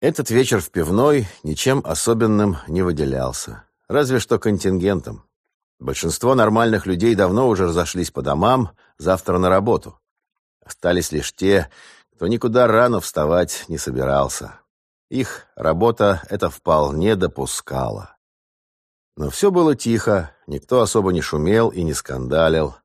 Этот вечер в пивной ничем особенным не выделялся. Разве что контингентом. Большинство нормальных людей давно уже разошлись по домам, завтра на работу. Остались лишь те, кто никуда рано вставать не собирался. Их работа это вполне допускала. Но все было тихо, никто особо не шумел и не скандалил.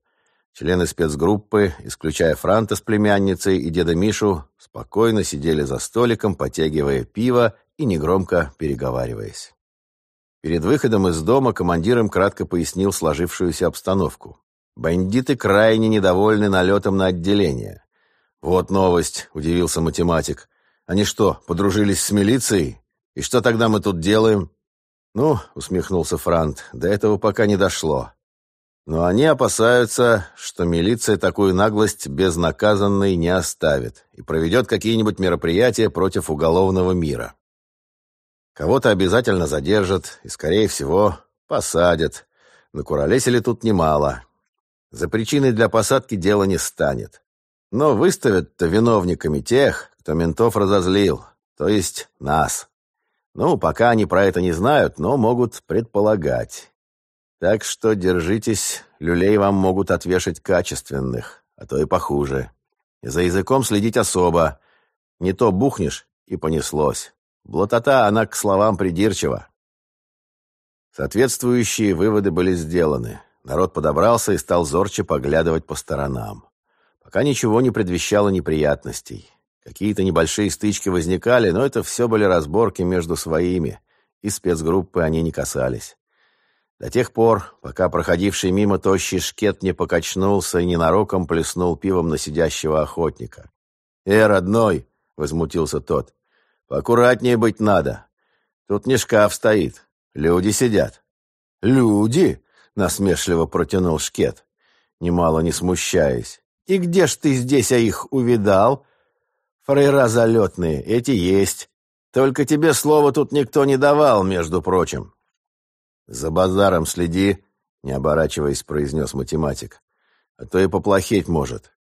Члены спецгруппы, исключая Франта с племянницей и деда Мишу, спокойно сидели за столиком, потягивая пиво и негромко переговариваясь. Перед выходом из дома командир им кратко пояснил сложившуюся обстановку. Бандиты крайне недовольны налетом на отделение. «Вот новость», — удивился математик. «Они что, подружились с милицией? И что тогда мы тут делаем?» «Ну», — усмехнулся Франт, — «до этого пока не дошло. Но они опасаются, что милиция такую наглость безнаказанной не оставит и проведет какие-нибудь мероприятия против уголовного мира. Кого-то обязательно задержат и, скорее всего, посадят. Накуролесили тут немало. За причиной для посадки дело не станет. Но выставят-то виновниками тех, кто ментов разозлил, то есть нас. Ну, пока они про это не знают, но могут предполагать. Так что держитесь, люлей вам могут отвешать качественных, а то и похуже. За языком следить особо. Не то бухнешь, и понеслось. Блатота, она к словам придирчива. Соответствующие выводы были сделаны. Народ подобрался и стал зорче поглядывать по сторонам. Пока ничего не предвещало неприятностей. Какие-то небольшие стычки возникали, но это все были разборки между своими, и спецгруппы они не касались. До тех пор, пока проходивший мимо тощий шкет не покачнулся и ненароком плеснул пивом на сидящего охотника. «Э, родной!» — возмутился тот. «Поаккуратнее быть надо. Тут не шкаф стоит. Люди сидят». «Люди?» — насмешливо протянул шкет, немало не смущаясь. «И где ж ты здесь а их увидал?» «Фрейра залетные, эти есть. Только тебе слова тут никто не давал, между прочим. «За базаром следи», — не оборачиваясь, произнес математик. «А то и поплохеть может».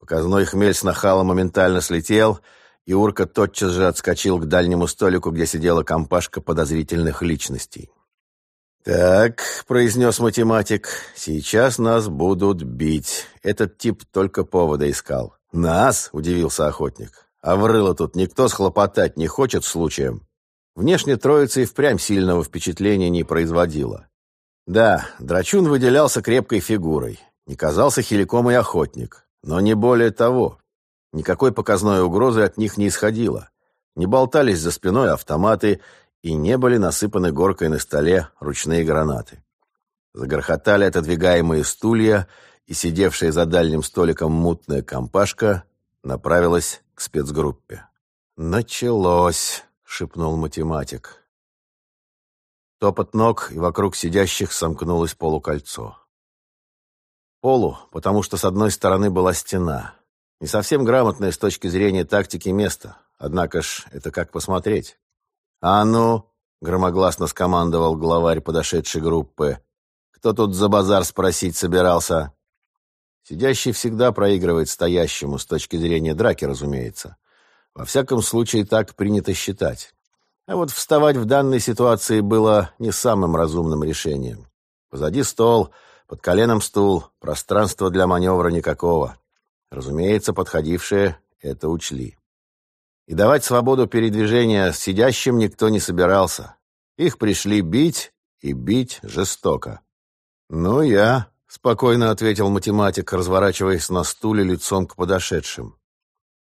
Показной хмель с нахала моментально слетел, и Урка тотчас же отскочил к дальнему столику, где сидела компашка подозрительных личностей. «Так», — произнес математик, — «сейчас нас будут бить. Этот тип только повода искал». «Нас?» — удивился охотник. «А в тут никто схлопотать не хочет случаем?» Внешне троица и впрямь сильного впечатления не производила. Да, Драчун выделялся крепкой фигурой. Не казался хиликом и охотник. Но не более того. Никакой показной угрозы от них не исходило. Не болтались за спиной автоматы и не были насыпаны горкой на столе ручные гранаты. Загорхотали отодвигаемые стулья, и сидевшая за дальним столиком мутная компашка направилась к спецгруппе. Началось шепнул математик. Топот ног, и вокруг сидящих сомкнулось полукольцо. Полу, потому что с одной стороны была стена. Не совсем грамотное с точки зрения тактики место. Однако ж, это как посмотреть. «А ну!» — громогласно скомандовал главарь подошедшей группы. «Кто тут за базар спросить собирался?» Сидящий всегда проигрывает стоящему, с точки зрения драки, разумеется. Во всяком случае, так принято считать. А вот вставать в данной ситуации было не самым разумным решением. Позади стол, под коленом стул, пространства для маневра никакого. Разумеется, подходившие это учли. И давать свободу передвижения сидящим никто не собирался. Их пришли бить, и бить жестоко. «Ну, я», — спокойно ответил математик, разворачиваясь на стуле лицом к подошедшим.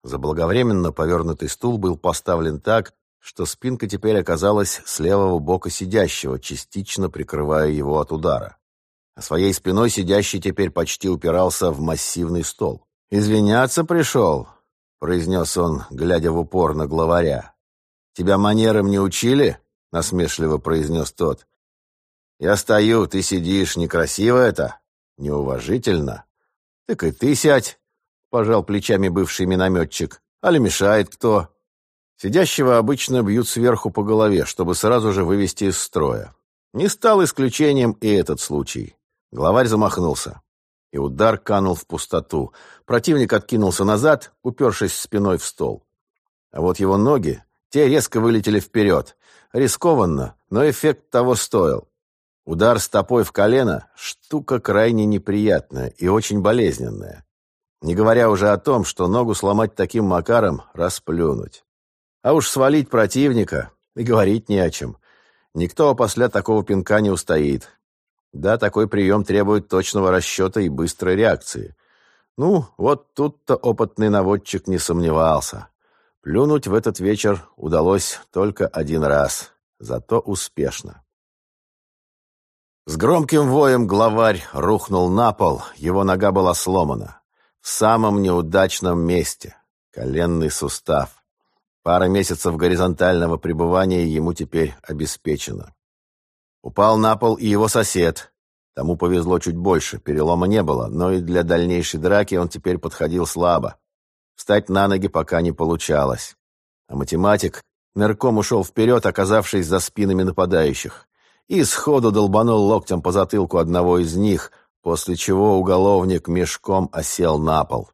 Заблаговременно повернутый стул был поставлен так, что спинка теперь оказалась с левого бока сидящего, частично прикрывая его от удара. А своей спиной сидящий теперь почти упирался в массивный стол. «Извиняться пришел», — произнес он, глядя в упор на главаря. «Тебя манерам не учили?» — насмешливо произнес тот. «Я стою, ты сидишь. Некрасиво это? Неуважительно. Так и ты сядь. — пожал плечами бывший минометчик. «Али мешает кто?» Сидящего обычно бьют сверху по голове, чтобы сразу же вывести из строя. Не стал исключением и этот случай. Главарь замахнулся. И удар канул в пустоту. Противник откинулся назад, упершись спиной в стол. А вот его ноги, Те резко вылетели вперед. Рискованно, но эффект того стоил. Удар стопой в колено – штука крайне неприятная и очень болезненная. Не говоря уже о том, что ногу сломать таким макаром – расплюнуть. А уж свалить противника и говорить не о чем. Никто после такого пинка не устоит. Да, такой прием требует точного расчета и быстрой реакции. Ну, вот тут-то опытный наводчик не сомневался. Плюнуть в этот вечер удалось только один раз, зато успешно. С громким воем главарь рухнул на пол, его нога была сломана. В самом неудачном месте. Коленный сустав. Пара месяцев горизонтального пребывания ему теперь обеспечена. Упал на пол и его сосед. Тому повезло чуть больше, перелома не было, но и для дальнейшей драки он теперь подходил слабо. Встать на ноги пока не получалось. А математик нырком ушел вперед, оказавшись за спинами нападающих. И сходу долбанул локтем по затылку одного из них, после чего уголовник мешком осел на пол.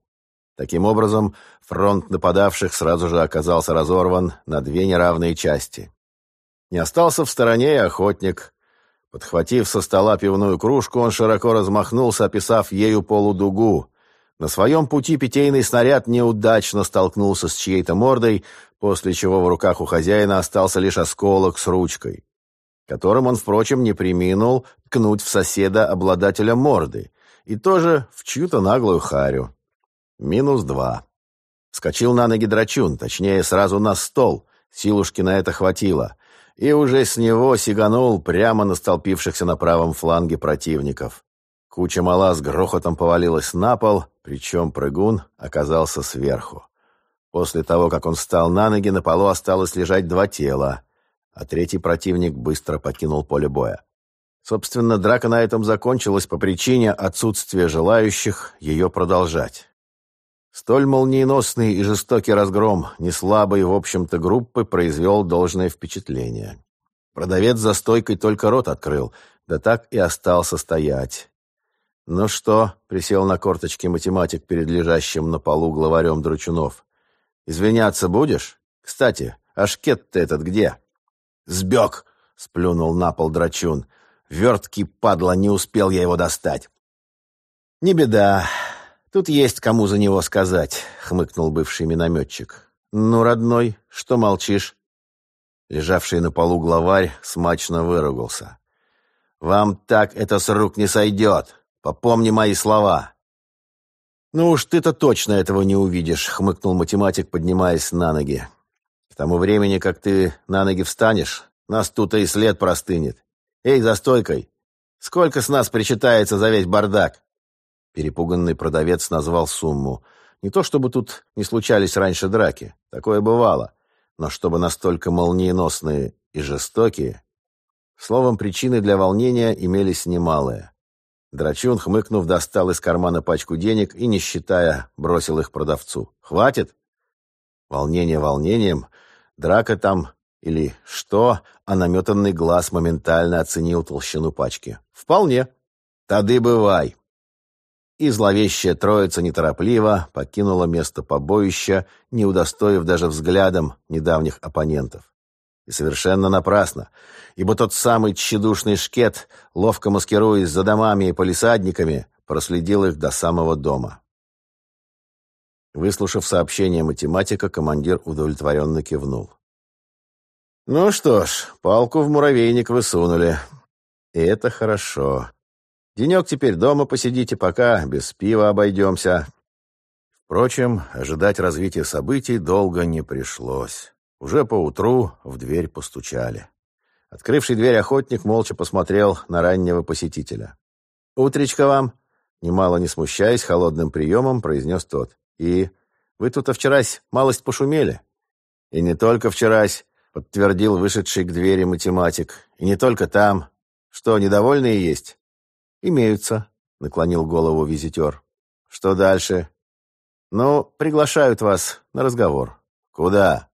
Таким образом, фронт нападавших сразу же оказался разорван на две неравные части. Не остался в стороне и охотник. Подхватив со стола пивную кружку, он широко размахнулся, описав ею полудугу. На своем пути питейный снаряд неудачно столкнулся с чьей-то мордой, после чего в руках у хозяина остался лишь осколок с ручкой, которым он, впрочем, не приминул ткнуть в соседа обладателя морды, и тоже в чью-то наглую харю. Минус два. Скочил на ноги драчун, точнее, сразу на стол. Силушки на это хватило. И уже с него сиганул прямо на столпившихся на правом фланге противников. Куча мала с грохотом повалилась на пол, причем прыгун оказался сверху. После того, как он встал на ноги, на полу осталось лежать два тела, а третий противник быстро покинул поле боя. Собственно, драка на этом закончилась по причине отсутствия желающих ее продолжать. Столь молниеносный и жестокий разгром неслабой, в общем-то, группы произвел должное впечатление. Продавец за стойкой только рот открыл, да так и остался стоять. «Ну что?» — присел на корточки математик перед лежащим на полу главарем Дручунов. «Извиняться будешь? Кстати, а шкет-то этот где?» «Сбег!» — сплюнул на пол Драчун. «Верткий падла, не успел я его достать». «Не беда. «Тут есть кому за него сказать», — хмыкнул бывший минометчик. «Ну, родной, что молчишь?» Лежавший на полу главарь смачно выругался. «Вам так это с рук не сойдет. Попомни мои слова». «Ну уж ты-то точно этого не увидишь», — хмыкнул математик, поднимаясь на ноги. «К тому времени, как ты на ноги встанешь, нас тут и след простынет. Эй, за стойкой! Сколько с нас причитается за весь бардак?» Перепуганный продавец назвал сумму. Не то чтобы тут не случались раньше драки, такое бывало, но чтобы настолько молниеносные и жестокие. Словом, причины для волнения имелись немалые. Драчун, хмыкнув, достал из кармана пачку денег и, не считая, бросил их продавцу. «Хватит?» Волнение волнением, драка там или что, а наметанный глаз моментально оценил толщину пачки. «Вполне. Тады бывай!» и зловещая троица неторопливо покинула место побоища, не удостоив даже взглядом недавних оппонентов. И совершенно напрасно, ибо тот самый тщедушный шкет, ловко маскируясь за домами и полисадниками, проследил их до самого дома. Выслушав сообщение математика, командир удовлетворенно кивнул. «Ну что ж, палку в муравейник высунули. И это хорошо. Денек теперь дома посидите, пока без пива обойдемся». Впрочем, ожидать развития событий долго не пришлось. Уже поутру в дверь постучали. Открывший дверь охотник молча посмотрел на раннего посетителя. «Утречка вам!» Немало не смущаясь холодным приемом, произнес тот. «И вы тут вчерась малость пошумели?» «И не только вчерась», — подтвердил вышедший к двери математик. «И не только там. Что, недовольные есть?» «Имеются», — наклонил голову визитер. «Что дальше?» «Ну, приглашают вас на разговор». «Куда?»